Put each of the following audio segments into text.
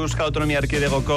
Euskal Autonomia Erkidegoko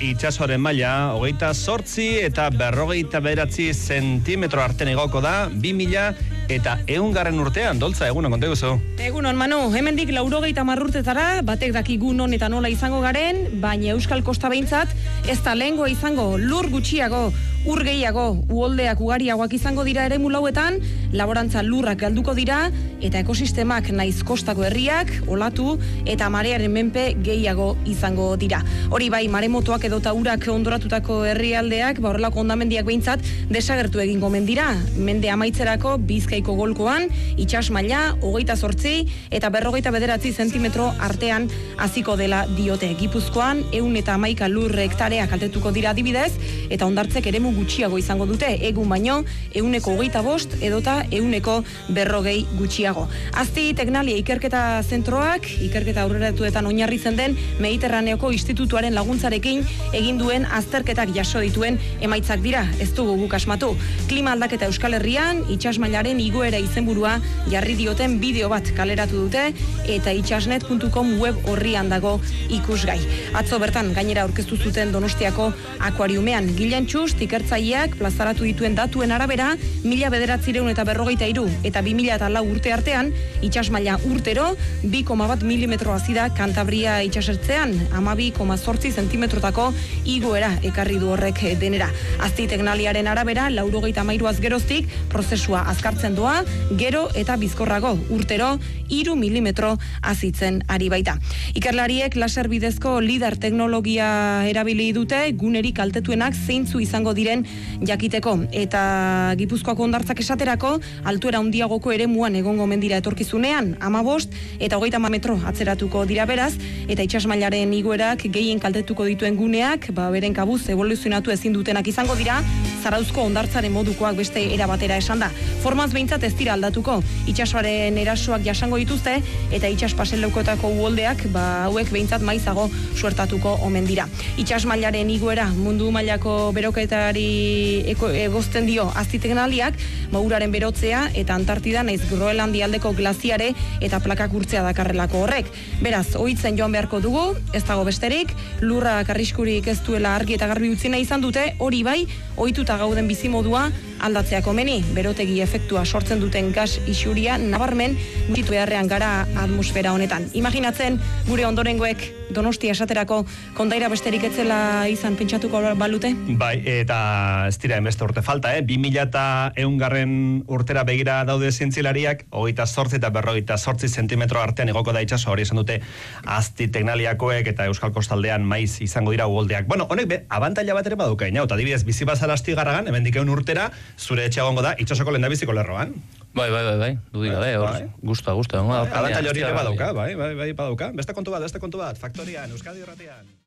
itxasoren maila, hogeita sortzi eta berrogeita beratzi zentimetro arten egoko da, bi mila eta eungarren urtean, doltza, egunon, konta eguzo? Egunon, Manu, hemendik laurogeita marrurtetara, batek daki non eta nola izango garen, baina Euskal Kosta behintzat, ez da lehengo izango, lur gutxiago, ur gehiago, uoldeak ugariagoak izango dira ere mulauetan, laborantza lurrak galduko dira, eta ekosistemak naiz kostako herriak, olatu, eta marearen menpe gehiago izango dira. Hori bai, maremotoak edota urak ondoratutako herrialdeak, ba horrelako ondamendiak behintzat, desagertu egingo mendira. Mende amaitzerako bizkaiko golkoan, itxas maila, hogeita sortzi, eta berrogeita bederatzi zentimetro artean hasiko dela diote. Gipuzkoan, eun eta amaika lur hektareak kaltetuko dira adibidez, eta ondartzek eremu gutxiago izango dute, egun baino, euneko hogeita bost, edota euneko berrogei gutxiago. Azti, teknalia ikerketa zentroak, ikerketa aurreratuetan oinarri zen den, Mediterraneoko Institutuaren laguntzarekin egin duen azterketak jaso dituen emaitzak dira, ez dugu guk asmatu. Klima aldaketa Euskal Herrian, itxasmailaren igoera izenburua jarri dioten bideo bat kaleratu dute, eta itxasnet.com web horrian dago ikusgai. Atzo bertan, gainera aurkeztu zuten Donostiako akuariumean, Gilan Txust, ikertzaileak plazaratu dituen datuen arabera, mila bederatzireun eta berrogeita iru, eta bi mila eta lau urte artean, itxasmaila urtero, bi koma bat milimetro azida kantabria itxasertzean, ama bi koma zortzi zentimetrotako igoera ekarri du horrek denera. Azti teknaliaren arabera, laurogeita mairuaz geroztik, prozesua azkartzen doa, gero eta bizkorrago, urtero, iru milimetro azitzen ari baita. Ikerlariek laser bidezko lidar teknologia erabili dute, gunerik kaltetuenak zeintzu izango diren jakiteko eta Gipuzkoako ondartzak esaterako altuera handiagoko eremuan egongo mendira etorkizunean ama bost eta hogeita metro atzeratuko dira beraz eta itxasmailaren igoerak gehien kaltetuko dituen guneak ba, beren kabuz evoluzionatu ezin dutenak izango dira zarauzko ondartzaren modukoak beste era batera esan da. Formaz behintzat ez dira aldatuko itxasoaren erasoak jasango dituzte eta itxas paseleukotako uoldeak ba, hauek behintzat maizago suertatuko omen dira. Itxasmailaren igoera mundu mailako beroketari eko, egozten dio aztiteknaliak, mauraren berotzea eta Antartida naiz Groenlandi aldeko glaziare eta plakak urtzea dakarrelako horrek. Beraz, ohitzen joan beharko dugu, ez dago besterik, lurra karriskurik ez duela argi eta garbi utzi nahi izan dute, hori bai, ohituta gauden bizimodua aldatzeako meni, berotegi efektua sortzen duten gas isuria nabarmen gutitu beharrean gara atmosfera honetan. Imaginatzen gure ondorengoek Donostia esaterako kondaira besterik etzela izan pentsatuko balute? Bai, eta ez dira emeste urte falta, eh? 2000 eta eungarren urtera begira daude zientzilariak, hogeita sortzi eta berrogeita sortzi zentimetro artean egoko da itxaso, hori esan dute azti teknaliakoek eta Euskal Kostaldean maiz izango dira ugoldeak. Bueno, honek be, abantaila bat ere baduka, ina, eta dibidez, bizi bazara asti garragan, hemen dikeun urtera, zure etxe egongo da, itxasoko lenda biziko lerroan. Bai, bai, bai, bai, dudik gabe, hor, bai. gusta, gusta. Abantaila hori ere badauka, bai, bai, bai, badauka. Beste kontu bat, beste kontu bat, faktorian, Euskadi Erratian.